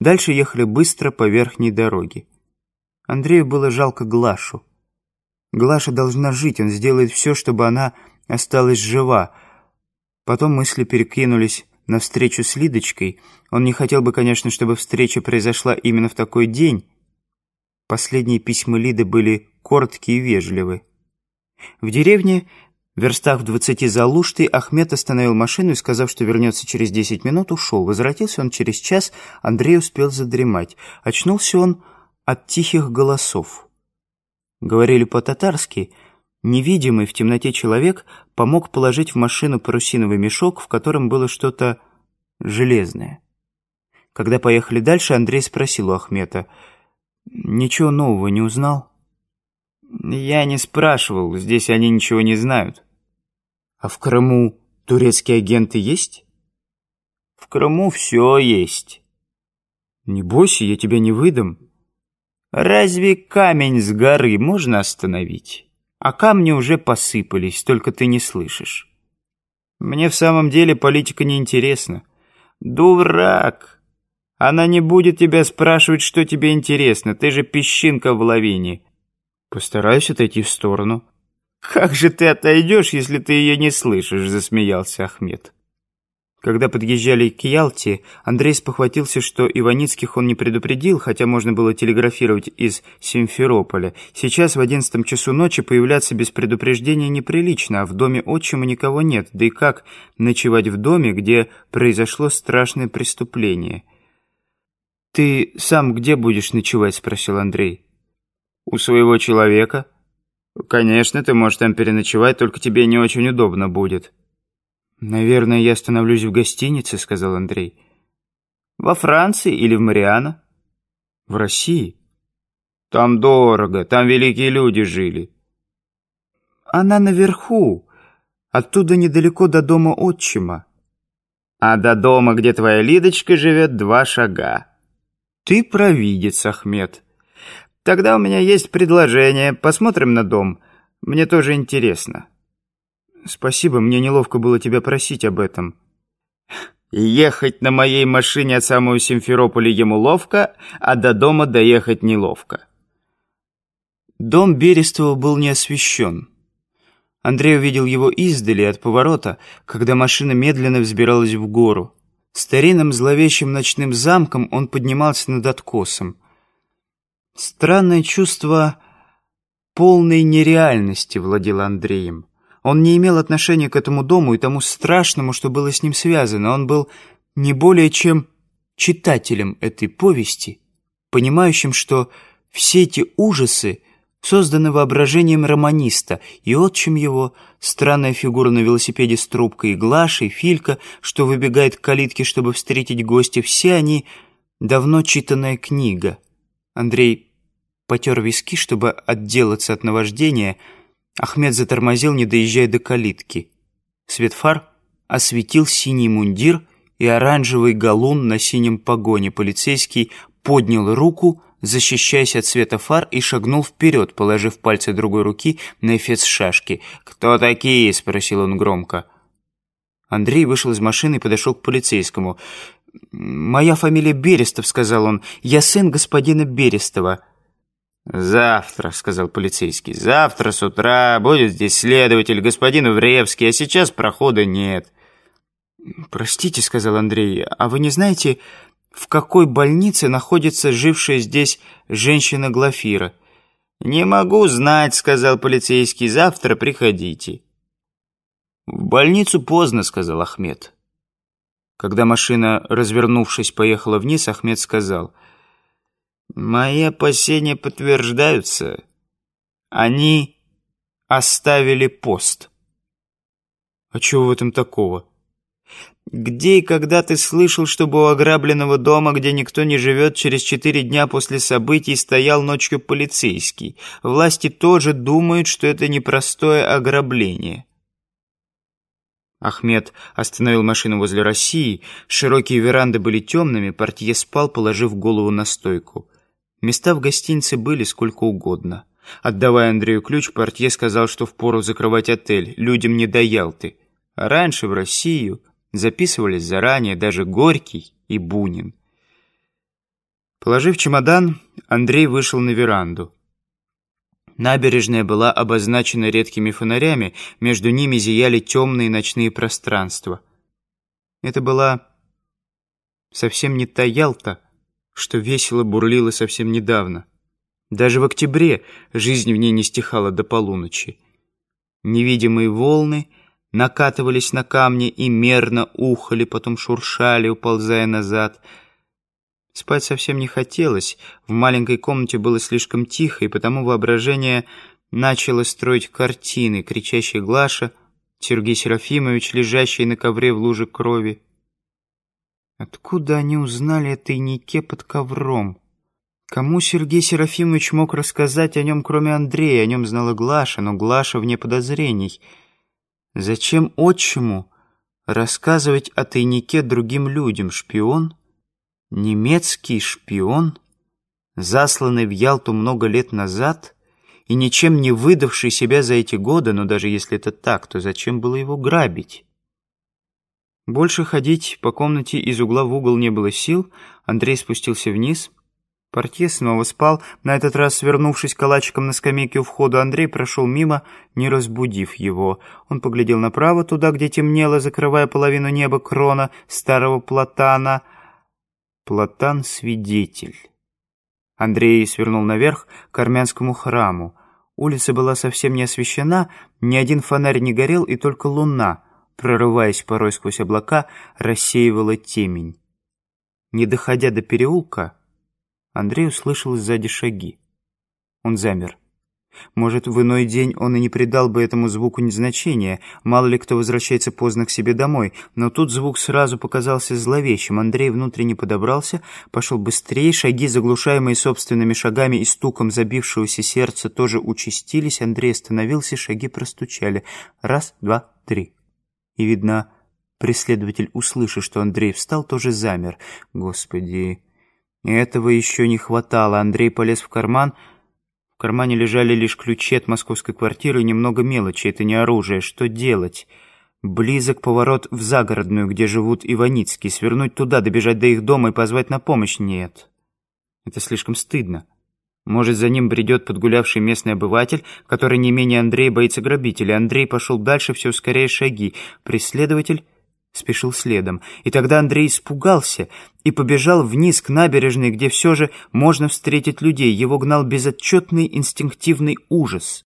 Дальше ехали быстро по верхней дороге. Андрею было жалко Глашу. Глаша должна жить, он сделает все, чтобы она осталась жива. Потом мысли перекинулись на встречу с Лидочкой. Он не хотел бы, конечно, чтобы встреча произошла именно в такой день. Последние письма Лиды были короткие и вежливы. В деревне, верстах в двадцати за Луштой, Ахмед остановил машину и, сказав, что вернется через десять минут, ушел. Возвратился он через час, Андрей успел задремать. Очнулся он от тихих голосов. Говорили по-татарски. Невидимый в темноте человек помог положить в машину парусиновый мешок, в котором было что-то железное. Когда поехали дальше, Андрей спросил у Ахмета, «Ничего нового не узнал?» «Я не спрашивал, здесь они ничего не знают». «А в Крыму турецкие агенты есть?» «В Крыму все есть». «Не бойся, я тебя не выдам». «Разве камень с горы можно остановить? А камни уже посыпались, только ты не слышишь. Мне в самом деле политика не интересна. Дурак! Она не будет тебя спрашивать, что тебе интересно. Ты же песчинка в лавине. Постараюсь отойти в сторону. «Как же ты отойдешь, если ты ее не слышишь?» — засмеялся Ахмед. Когда подъезжали к Ялте, Андрей спохватился, что Иваницких он не предупредил, хотя можно было телеграфировать из Симферополя. Сейчас в одиннадцатом часу ночи появляться без предупреждения неприлично, а в доме отчима никого нет. Да и как ночевать в доме, где произошло страшное преступление? «Ты сам где будешь ночевать?» — спросил Андрей. «У своего человека?» «Конечно, ты можешь там переночевать, только тебе не очень удобно будет». «Наверное, я остановлюсь в гостинице», — сказал Андрей. «Во Франции или в Мариано?» «В России?» «Там дорого, там великие люди жили». «Она наверху, оттуда недалеко до дома отчима». «А до дома, где твоя Лидочка живет, два шага». «Ты провидец, Ахмед». «Тогда у меня есть предложение, посмотрим на дом. Мне тоже интересно». «Спасибо, мне неловко было тебя просить об этом». «Ехать на моей машине от самого Симферополя ему ловко, а до дома доехать неловко». Дом Берестова был не освещен. Андрей увидел его издали от поворота, когда машина медленно взбиралась в гору. Старинным зловещим ночным замком он поднимался над откосом. Странное чувство полной нереальности владело Андреем. Он не имел отношения к этому дому и тому страшному, что было с ним связано. Он был не более чем читателем этой повести, понимающим, что все эти ужасы созданы воображением романиста, и отчим его, странная фигура на велосипеде с трубкой, и Глаша, и Филька, что выбегает к калитке, чтобы встретить гостя, все они давно читанная книга. Андрей потер виски, чтобы отделаться от наваждения — Ахмед затормозил, не доезжая до калитки. Свет фар осветил синий мундир и оранжевый галун на синем погоне. Полицейский поднял руку, защищаясь от света фар, и шагнул вперед, положив пальцы другой руки на эфес шашки. «Кто такие?» — спросил он громко. Андрей вышел из машины и подошел к полицейскому. «Моя фамилия Берестов», — сказал он. «Я сын господина Берестова». «Завтра», — сказал полицейский, — «завтра с утра будет здесь следователь, господин Вревский, а сейчас прохода нет». «Простите», — сказал Андрей, — «а вы не знаете, в какой больнице находится жившая здесь женщина Глафира?» «Не могу знать», — сказал полицейский, — «завтра приходите». «В больницу поздно», — сказал Ахмед. Когда машина, развернувшись, поехала вниз, Ахмед сказал — Мои опасения подтверждаются. Они оставили пост. А чего в этом такого? Где и когда ты слышал, чтобы у ограбленного дома, где никто не живет, через четыре дня после событий стоял ночью полицейский? Власти тоже думают, что это непростое ограбление. Ахмед остановил машину возле России. Широкие веранды были темными, портье спал, положив голову на стойку. Места в гостинице были сколько угодно. Отдавая Андрею ключ, портье сказал, что впору закрывать отель, людям не до Ялты. А раньше в Россию записывались заранее даже Горький и Бунин. Положив чемодан, Андрей вышел на веранду. Набережная была обозначена редкими фонарями, между ними зияли темные ночные пространства. Это была совсем не та Ялта, что весело бурлила совсем недавно. Даже в октябре жизнь в ней не стихала до полуночи. Невидимые волны накатывались на камни и мерно ухали, потом шуршали, уползая назад. Спать совсем не хотелось, в маленькой комнате было слишком тихо, и потому воображение начало строить картины, кричащий Глаша, Сергей Серафимович, лежащий на ковре в луже крови. Откуда они узнали о тайнике под ковром? Кому Сергей Серафимович мог рассказать о нем, кроме Андрея? О нем знала Глаша, но Глаша вне подозрений. Зачем отчиму рассказывать о тайнике другим людям? Шпион? Немецкий шпион? Засланный в Ялту много лет назад и ничем не выдавший себя за эти годы, но даже если это так, то зачем было его грабить? Больше ходить по комнате из угла в угол не было сил, Андрей спустился вниз — Портье снова спал, на этот раз свернувшись калачиком на скамейке у входа, Андрей прошел мимо, не разбудив его. Он поглядел направо, туда, где темнело, закрывая половину неба крона старого платана. Платан-свидетель. Андрей свернул наверх к армянскому храму. Улица была совсем не освещена, ни один фонарь не горел, и только луна, прорываясь порой сквозь облака, рассеивала темень. Не доходя до переулка, Андрей услышал сзади шаги. Он замер. Может, в иной день он и не придал бы этому звуку значения, мало ли кто возвращается поздно к себе домой, но тут звук сразу показался зловещим. Андрей внутренне подобрался, пошел быстрее, шаги, заглушаемые собственными шагами и стуком забившегося сердца, тоже участились. Андрей остановился, шаги простучали. Раз, два, три. И, видно, преследователь, услышав, что Андрей встал, тоже замер. Господи... Этого еще не хватало. Андрей полез в карман. В кармане лежали лишь ключи от московской квартиры и немного мелочи. Это не оружие. Что делать? Близок поворот в загородную, где живут Иваницкие. Свернуть туда, добежать до их дома и позвать на помощь? Нет. Это слишком стыдно. Может, за ним бредет подгулявший местный обыватель, который не менее Андрея боится грабителя. Андрей пошел дальше, все ускоряя шаги. Преследователь спешил следом. И тогда Андрей испугался и побежал вниз к набережной, где все же можно встретить людей. Его гнал безотчетный инстинктивный ужас.